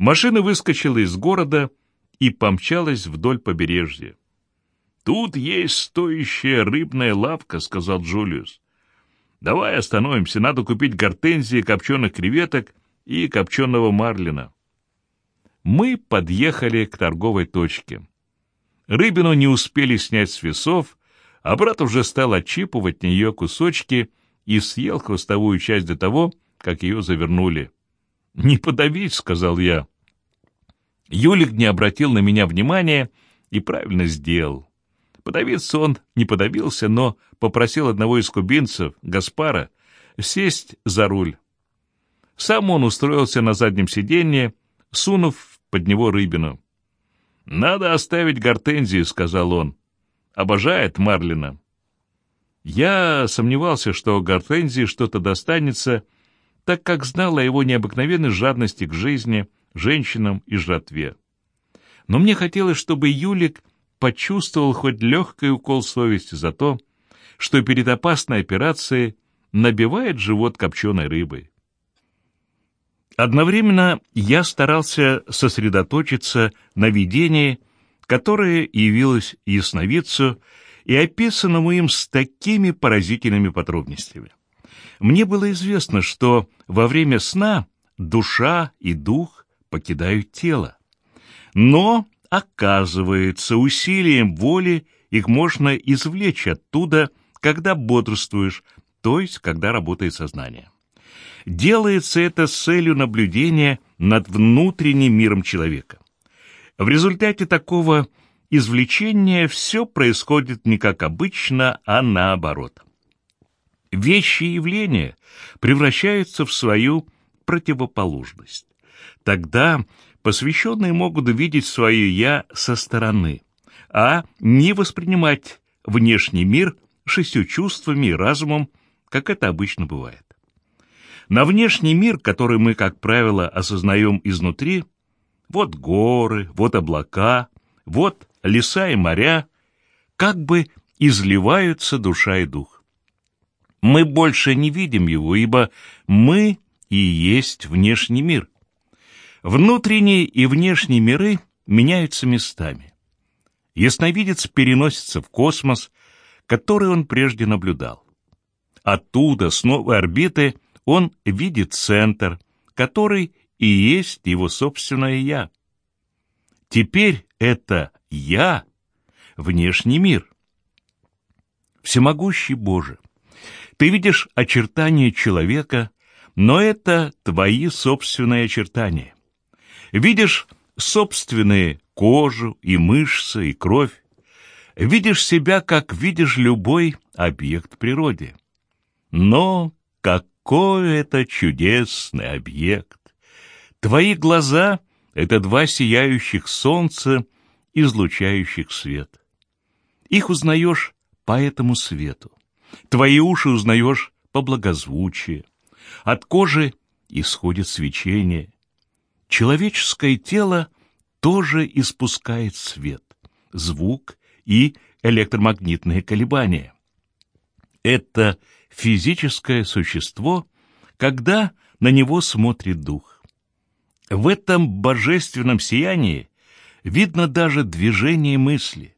Машина выскочила из города и помчалась вдоль побережья. «Тут есть стоящая рыбная лавка», — сказал Джулиус. «Давай остановимся, надо купить гортензии, копченых креветок и копченого марлина». Мы подъехали к торговой точке. Рыбину не успели снять с весов, а брат уже стал отчипывать нее кусочки и съел хвостовую часть до того, как ее завернули. «Не подавить», — сказал я. Юлик не обратил на меня внимания и правильно сделал. Подавиться он не подавился, но попросил одного из кубинцев, Гаспара, сесть за руль. Сам он устроился на заднем сиденье, сунув под него рыбину. «Надо оставить гортензию», — сказал он. «Обожает Марлина». Я сомневался, что гортензии что-то достанется, так как знал о его необыкновенной жадности к жизни, женщинам и жратве. Но мне хотелось, чтобы Юлик почувствовал хоть легкий укол совести за то, что перед опасной операцией набивает живот копченой рыбой. Одновременно я старался сосредоточиться на видении, которое явилось ясновидцу и описанному им с такими поразительными подробностями. Мне было известно, что во время сна душа и дух покидают тело. Но, оказывается, усилием воли их можно извлечь оттуда, когда бодрствуешь, то есть когда работает сознание. Делается это с целью наблюдения над внутренним миром человека. В результате такого извлечения все происходит не как обычно, а наоборот. Вещи и явления превращаются в свою противоположность. Тогда посвященные могут увидеть свое «я» со стороны, а не воспринимать внешний мир шестью чувствами и разумом, как это обычно бывает. На внешний мир, который мы, как правило, осознаем изнутри, вот горы, вот облака, вот леса и моря, как бы изливаются душа и дух. Мы больше не видим его, ибо мы и есть внешний мир. Внутренние и внешние миры меняются местами. Ясновидец переносится в космос, который он прежде наблюдал. Оттуда, с новой орбиты, он видит центр, который и есть его собственное «я». Теперь это «я» — внешний мир. Всемогущий Боже, ты видишь очертания человека, но это твои собственные очертания. Видишь собственные кожу и мышцы и кровь. Видишь себя, как видишь любой объект природы. Но как какой это чудесный объект! Твои глаза — это два сияющих солнца, излучающих свет. Их узнаешь по этому свету. Твои уши узнаешь по благозвучию. От кожи исходит свечение. Человеческое тело тоже испускает свет, звук и электромагнитные колебания. Это физическое существо, когда на него смотрит дух. В этом божественном сиянии видно даже движение мысли.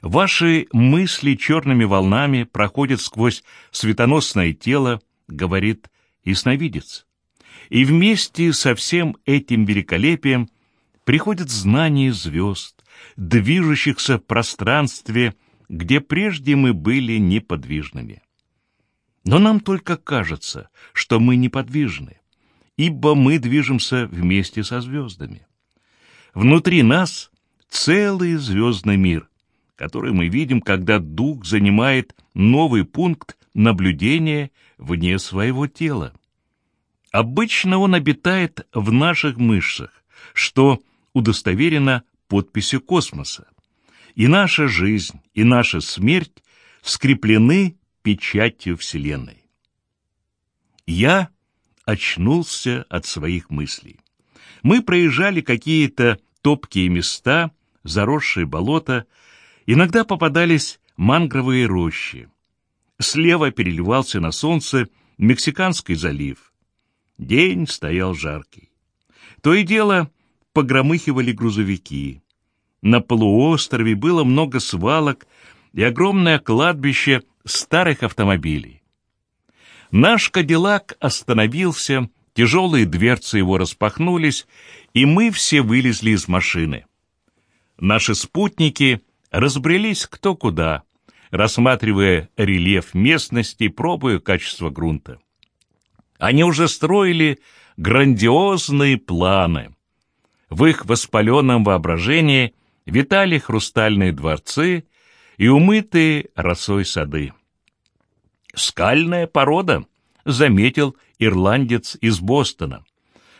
Ваши мысли черными волнами проходят сквозь светоносное тело, говорит ясновидец. И вместе со всем этим великолепием приходит знание звезд, движущихся в пространстве, где прежде мы были неподвижными. Но нам только кажется, что мы неподвижны, ибо мы движемся вместе со звездами. Внутри нас целый звездный мир, который мы видим, когда дух занимает новый пункт наблюдения вне своего тела. Обычно он обитает в наших мышцах, что удостоверено подписью космоса. И наша жизнь, и наша смерть скреплены печатью Вселенной. Я очнулся от своих мыслей. Мы проезжали какие-то топкие места, заросшие болота, иногда попадались мангровые рощи. Слева переливался на солнце Мексиканский залив. День стоял жаркий. То и дело погромыхивали грузовики. На полуострове было много свалок и огромное кладбище старых автомобилей. Наш Кадиллак остановился, тяжелые дверцы его распахнулись, и мы все вылезли из машины. Наши спутники разбрелись кто куда, рассматривая рельеф местности, пробуя качество грунта. Они уже строили грандиозные планы. В их воспаленном воображении витали хрустальные дворцы и умытые росой сады. «Скальная порода», — заметил ирландец из Бостона,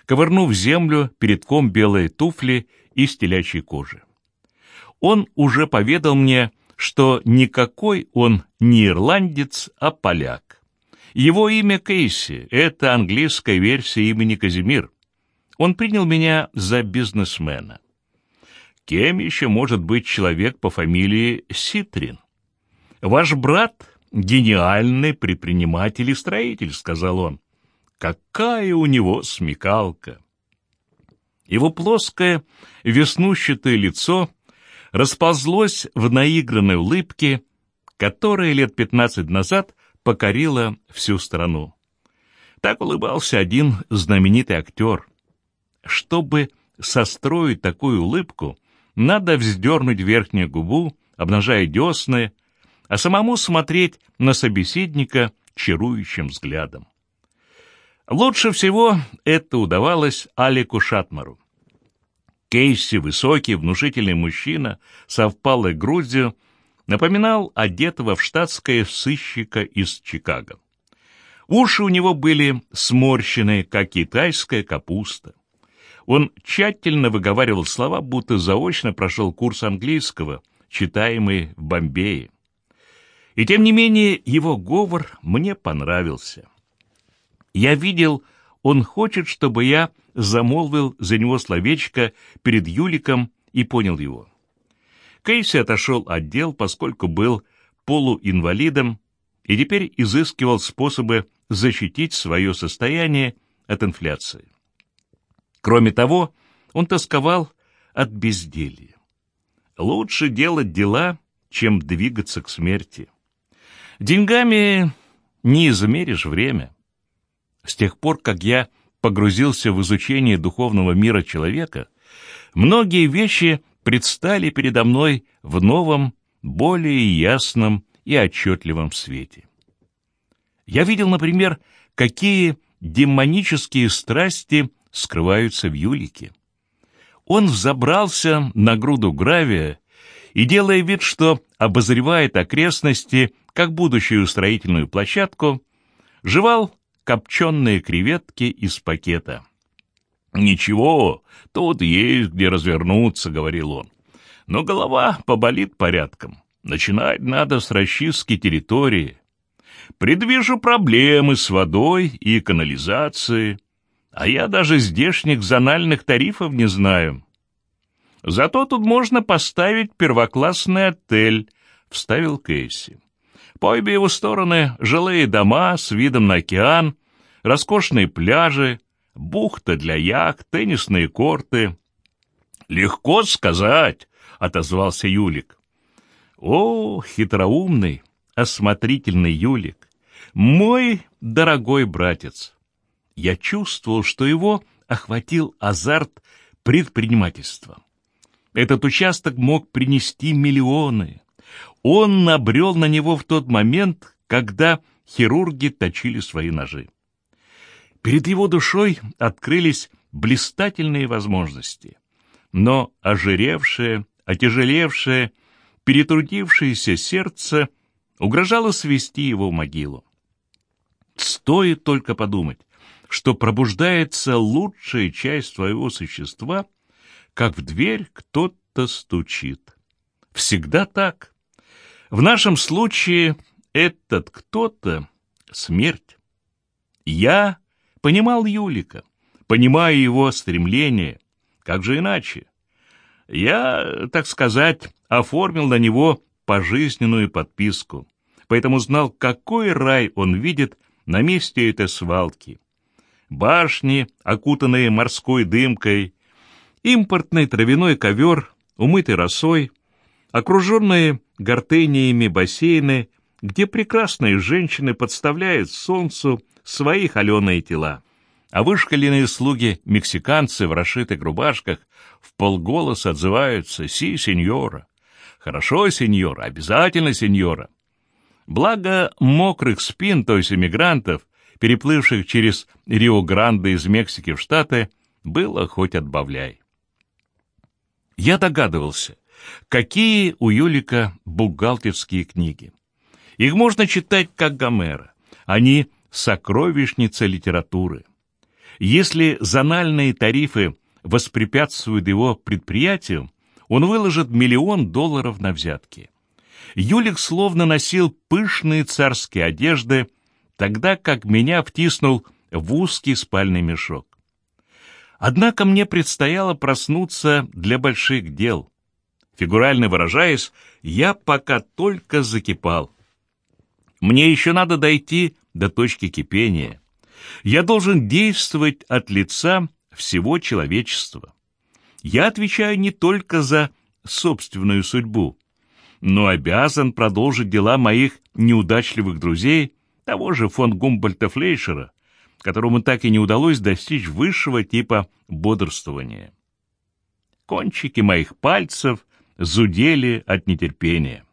ковырнув землю перед ком белые туфли из телячьей кожи. Он уже поведал мне, что никакой он не ирландец, а поляк. Его имя Кейси — это английская версия имени Казимир. Он принял меня за бизнесмена. Кем еще может быть человек по фамилии Ситрин? Ваш брат — гениальный предприниматель и строитель, — сказал он. Какая у него смекалка! Его плоское, веснущатое лицо расползлось в наигранной улыбке, которая лет пятнадцать назад покорила всю страну. Так улыбался один знаменитый актер. Чтобы состроить такую улыбку, надо вздернуть верхнюю губу, обнажая десны, а самому смотреть на собеседника чарующим взглядом. Лучше всего это удавалось Алику Шатмару. Кейси, высокий, внушительный мужчина, со впалой грудью, напоминал одетого в штатское сыщика из Чикаго. Уши у него были сморщенные, как китайская капуста. Он тщательно выговаривал слова, будто заочно прошел курс английского, читаемый в Бомбее. И тем не менее его говор мне понравился. Я видел, он хочет, чтобы я замолвил за него словечко перед Юликом и понял его. Кейси отошел от дел, поскольку был полуинвалидом и теперь изыскивал способы защитить свое состояние от инфляции. Кроме того, он тосковал от безделья. Лучше делать дела, чем двигаться к смерти. Деньгами не измеришь время. С тех пор, как я погрузился в изучение духовного мира человека, многие вещи предстали передо мной в новом, более ясном и отчетливом свете. Я видел, например, какие демонические страсти скрываются в Юлике. Он взобрался на груду гравия и, делая вид, что обозревает окрестности как будущую строительную площадку, жевал копченые креветки из пакета. «Ничего, тут есть где развернуться», — говорил он. «Но голова поболит порядком. Начинать надо с расчистки территории. Предвижу проблемы с водой и канализацией, а я даже здешних зональных тарифов не знаю. Зато тут можно поставить первоклассный отель», — вставил Кейси. По обе его стороны жилые дома с видом на океан, роскошные пляжи, бухта для яхт, теннисные корты. «Легко сказать», — отозвался Юлик. «О, хитроумный, осмотрительный Юлик, мой дорогой братец!» Я чувствовал, что его охватил азарт предпринимательства. Этот участок мог принести миллионы. Он набрел на него в тот момент, когда хирурги точили свои ножи. Перед его душой открылись блистательные возможности. Но ожиревшее, отяжелевшее, перетрудившееся сердце угрожало свести его в могилу. Стоит только подумать, что пробуждается лучшая часть своего существа, как в дверь кто-то стучит. Всегда так. В нашем случае этот кто-то — смерть. Я понимал Юлика, понимаю его стремление. Как же иначе? Я, так сказать, оформил на него пожизненную подписку, поэтому знал, какой рай он видит на месте этой свалки. Башни, окутанные морской дымкой, Импортный травяной ковер, умытый росой, окруженные гортениями бассейны, где прекрасные женщины подставляют солнцу свои холеные тела, а вышкаленные слуги-мексиканцы в расшитых рубашках в полголоса отзываются «Си, сеньора», «Хорошо, сеньора», «Обязательно, сеньора». Благо мокрых спин, то есть эмигрантов, переплывших через Рио-Гранде из Мексики в Штаты, было хоть отбавляй. Я догадывался, какие у Юлика бухгалтерские книги. Их можно читать как Гомера. Они — сокровищница литературы. Если зональные тарифы воспрепятствуют его предприятию, он выложит миллион долларов на взятки. Юлик словно носил пышные царские одежды, тогда как меня втиснул в узкий спальный мешок. Однако мне предстояло проснуться для больших дел. Фигурально выражаясь, я пока только закипал. Мне еще надо дойти до точки кипения. Я должен действовать от лица всего человечества. Я отвечаю не только за собственную судьбу, но обязан продолжить дела моих неудачливых друзей, того же фон Гумбольта Флейшера, которому так и не удалось достичь высшего типа бодрствования. Кончики моих пальцев зудели от нетерпения.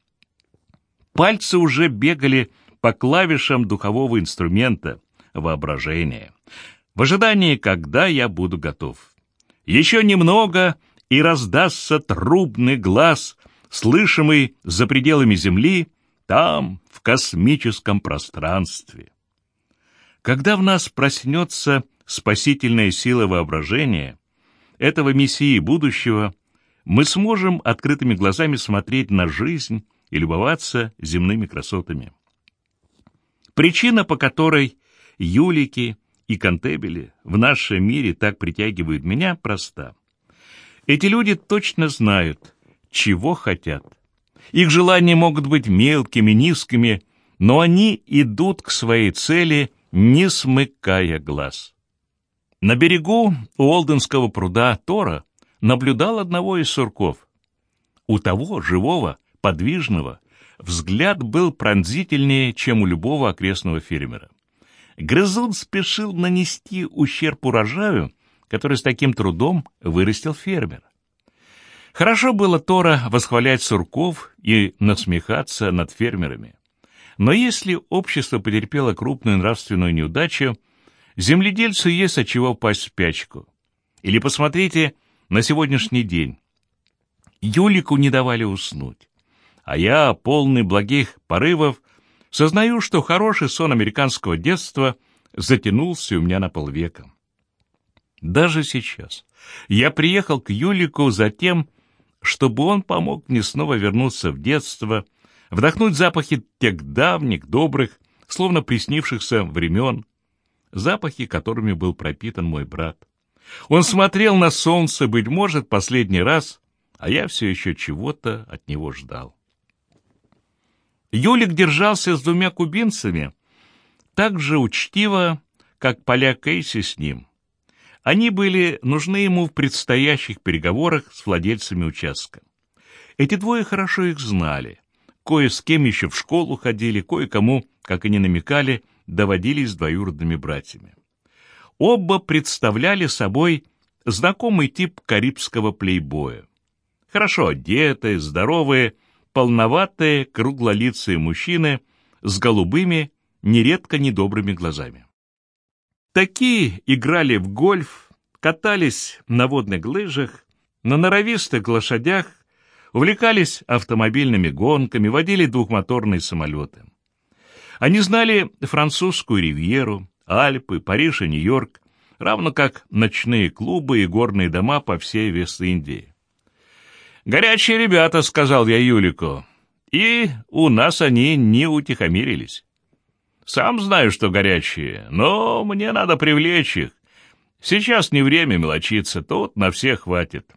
Пальцы уже бегали по клавишам духового инструмента воображения, в ожидании, когда я буду готов. Еще немного, и раздастся трубный глаз, слышимый за пределами Земли, там, в космическом пространстве. Когда в нас проснется спасительная сила воображения, этого мессии будущего, мы сможем открытыми глазами смотреть на жизнь и любоваться земными красотами. Причина, по которой юлики и контебели в нашем мире так притягивают меня, проста. Эти люди точно знают, чего хотят. Их желания могут быть мелкими, низкими, но они идут к своей цели – не смыкая глаз. На берегу Уолденского пруда Тора наблюдал одного из сурков. У того, живого, подвижного, взгляд был пронзительнее, чем у любого окрестного фермера. Грызун спешил нанести ущерб урожаю, который с таким трудом вырастил фермер. Хорошо было Тора восхвалять сурков и насмехаться над фермерами. Но если общество потерпело крупную нравственную неудачу, земледельцу есть от чего пасть в спячку. Или посмотрите на сегодняшний день. Юлику не давали уснуть. А я, полный благих порывов, сознаю, что хороший сон американского детства затянулся у меня на полвека. Даже сейчас я приехал к Юлику за тем, чтобы он помог мне снова вернуться в детство — вдохнуть запахи тех давних, добрых, словно приснившихся времен, запахи, которыми был пропитан мой брат. Он смотрел на солнце, быть может, последний раз, а я все еще чего-то от него ждал. Юлик держался с двумя кубинцами так же учтиво, как поляк Кейси с ним. Они были нужны ему в предстоящих переговорах с владельцами участка. Эти двое хорошо их знали. Кое с кем еще в школу ходили, кое-кому, как они намекали, доводились двоюродными братьями. Оба представляли собой знакомый тип карибского плейбоя. Хорошо одетые, здоровые, полноватые, круглолицые мужчины с голубыми, нередко недобрыми глазами. Такие играли в гольф, катались на водных лыжах, на норовистых лошадях увлекались автомобильными гонками, водили двухмоторные самолеты. Они знали французскую ривьеру, Альпы, Париж и Нью-Йорк, равно как ночные клубы и горные дома по всей Вест-Индии. «Горячие ребята», — сказал я Юлику, — «и у нас они не утихомирились. Сам знаю, что горячие, но мне надо привлечь их. Сейчас не время мелочиться, тут на всех хватит».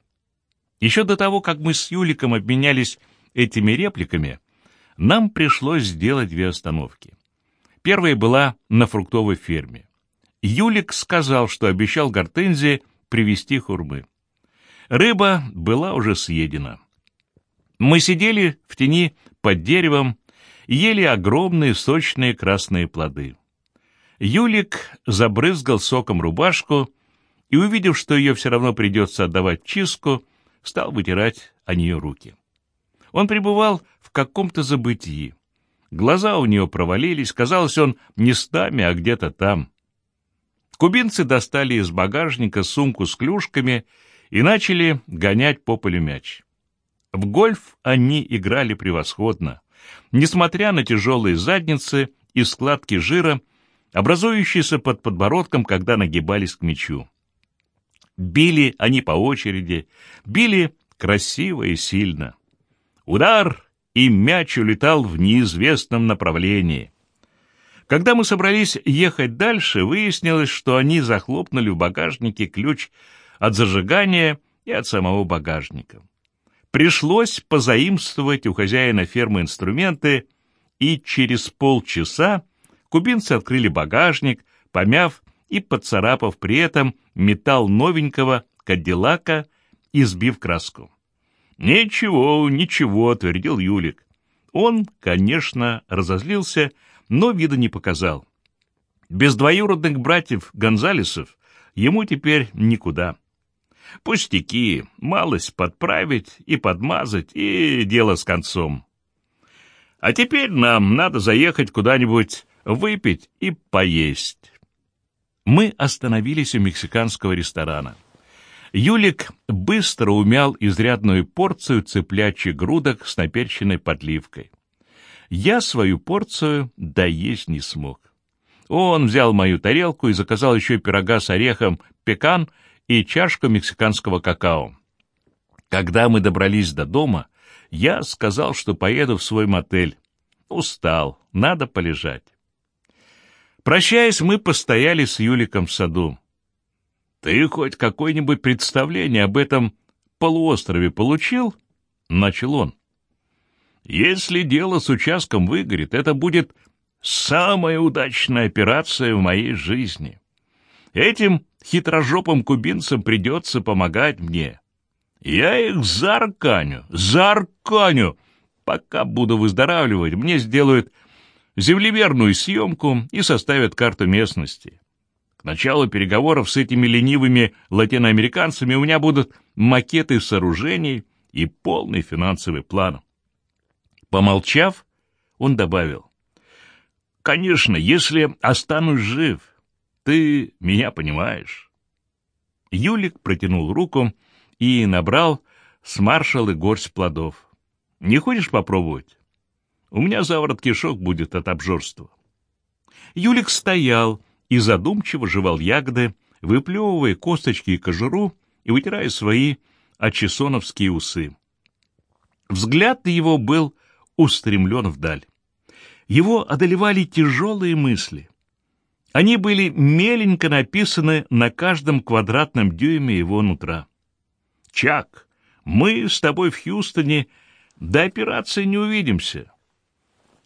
Еще до того, как мы с Юликом обменялись этими репликами, нам пришлось сделать две остановки. Первая была на фруктовой ферме. Юлик сказал, что обещал Гортензии привезти хурмы. Рыба была уже съедена. Мы сидели в тени под деревом ели огромные сочные красные плоды. Юлик забрызгал соком рубашку и, увидев, что ее все равно придется отдавать чистку, стал вытирать о нее руки. Он пребывал в каком-то забытии. Глаза у нее провалились, казалось, он не с нами, а где-то там. Кубинцы достали из багажника сумку с клюшками и начали гонять по полю мяч. В гольф они играли превосходно, несмотря на тяжелые задницы и складки жира, образующиеся под подбородком, когда нагибались к мячу. Били они по очереди, били красиво и сильно. Удар, и мяч улетал в неизвестном направлении. Когда мы собрались ехать дальше, выяснилось, что они захлопнули в багажнике ключ от зажигания и от самого багажника. Пришлось позаимствовать у хозяина фермы инструменты, и через полчаса кубинцы открыли багажник, помяв и поцарапав при этом металл новенького кадиллака и сбив краску. «Ничего, ничего», — твердил Юлик. Он, конечно, разозлился, но вида не показал. Без двоюродных братьев Гонзалесов ему теперь никуда. Пустяки, малость подправить и подмазать, и дело с концом. А теперь нам надо заехать куда-нибудь выпить и поесть. Мы остановились у мексиканского ресторана. Юлик быстро умял изрядную порцию цыплячьих грудок с наперченной подливкой. Я свою порцию доесть не смог. Он взял мою тарелку и заказал еще пирога с орехом пекан и чашку мексиканского какао. Когда мы добрались до дома, я сказал, что поеду в свой мотель. Устал, надо полежать. Прощаясь, мы постояли с Юликом в саду. «Ты хоть какое-нибудь представление об этом полуострове получил?» — начал он. «Если дело с участком выгорит, это будет самая удачная операция в моей жизни. Этим хитрожопым кубинцам придется помогать мне. Я их зарканю, зарканю. Пока буду выздоравливать, мне сделают землемерную съемку и составят карту местности. К началу переговоров с этими ленивыми латиноамериканцами у меня будут макеты сооружений и полный финансовый план. Помолчав, он добавил, «Конечно, если останусь жив, ты меня понимаешь». Юлик протянул руку и набрал с маршала горсть плодов. «Не хочешь попробовать? У меня заворот кишок будет от обжорства». Юлик стоял и задумчиво жевал ягоды, выплевывая косточки и кожуру и вытирая свои очесоновские усы. Взгляд его был устремлен вдаль. Его одолевали тяжелые мысли. Они были меленько написаны на каждом квадратном дюйме его нутра. «Чак, мы с тобой в Хьюстоне до операции не увидимся.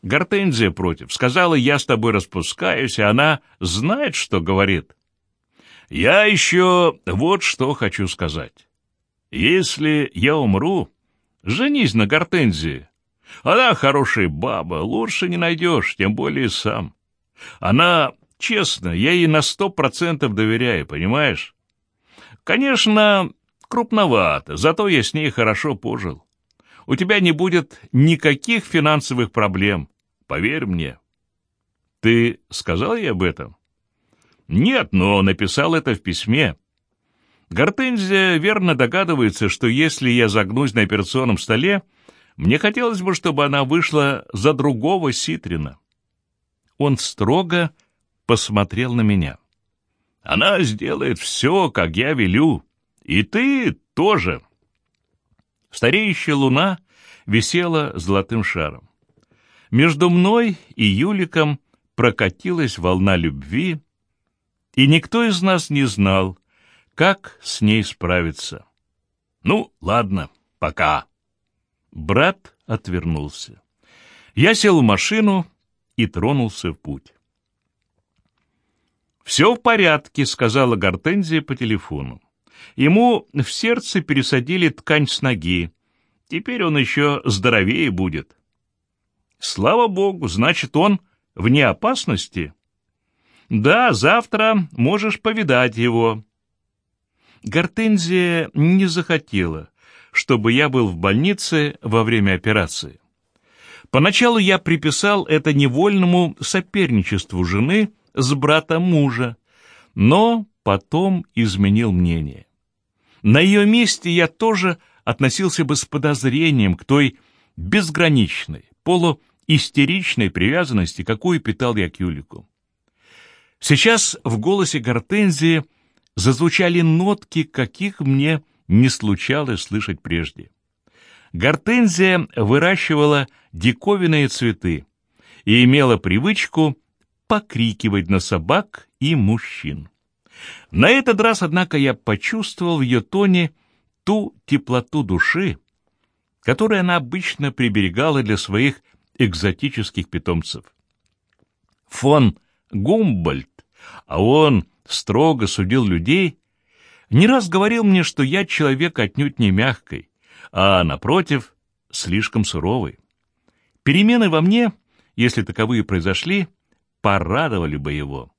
Гортензия против. Сказала, я с тобой распускаюсь, и она знает, что говорит. Я еще вот что хочу сказать. Если я умру, женись на Гортензии. Она хорошая баба, лучше не найдешь, тем более сам. Она честно, я ей на сто процентов доверяю, понимаешь? Конечно, крупновато, зато я с ней хорошо пожил у тебя не будет никаких финансовых проблем. Поверь мне. Ты сказал ей об этом? Нет, но написал это в письме. Гортензия верно догадывается, что если я загнусь на операционном столе, мне хотелось бы, чтобы она вышла за другого Ситрина. Он строго посмотрел на меня. Она сделает все, как я велю. И ты тоже. Стареющая луна висела золотым шаром. Между мной и Юликом прокатилась волна любви, и никто из нас не знал, как с ней справиться. Ну, ладно, пока. Брат отвернулся. Я сел в машину и тронулся в путь. «Все в порядке», — сказала Гортензия по телефону. Ему в сердце пересадили ткань с ноги. Теперь он еще здоровее будет. Слава богу, значит, он вне опасности. Да, завтра можешь повидать его. Гортензия не захотела, чтобы я был в больнице во время операции. Поначалу я приписал это невольному соперничеству жены с братом мужа, но потом изменил мнение. На ее месте я тоже относился бы с подозрением к той безграничной, полуистеричной привязанности, какую питал я к Юлику. Сейчас в голосе Гортензии зазвучали нотки, каких мне не случалось слышать прежде. Гортензия выращивала диковинные цветы и имела привычку покрикивать на собак и мужчин. На этот раз, однако, я почувствовал в ее тоне ту теплоту души, которую она обычно приберегала для своих экзотических питомцев. Фон Гумбольд, а он строго судил людей, не раз говорил мне, что я человек отнюдь не мягкий, а, напротив, слишком суровый. Перемены во мне, если таковые произошли, порадовали бы его.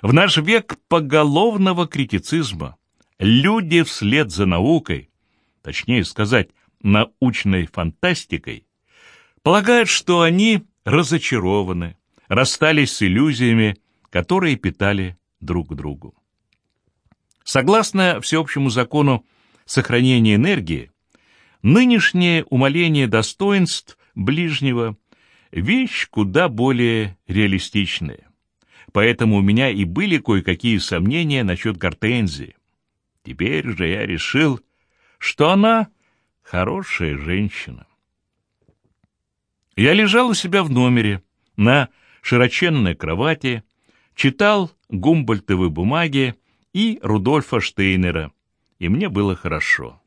В наш век поголовного критицизма люди вслед за наукой, точнее сказать, научной фантастикой, полагают, что они разочарованы, расстались с иллюзиями, которые питали друг другу. Согласно всеобщему закону сохранения энергии, нынешнее умаление достоинств ближнего – вещь куда более реалистичная. Поэтому у меня и были кое-какие сомнения насчет гортензии. Теперь же я решил, что она хорошая женщина. Я лежал у себя в номере на широченной кровати, читал Гумбольтовы бумаги и Рудольфа Штейнера, и мне было хорошо.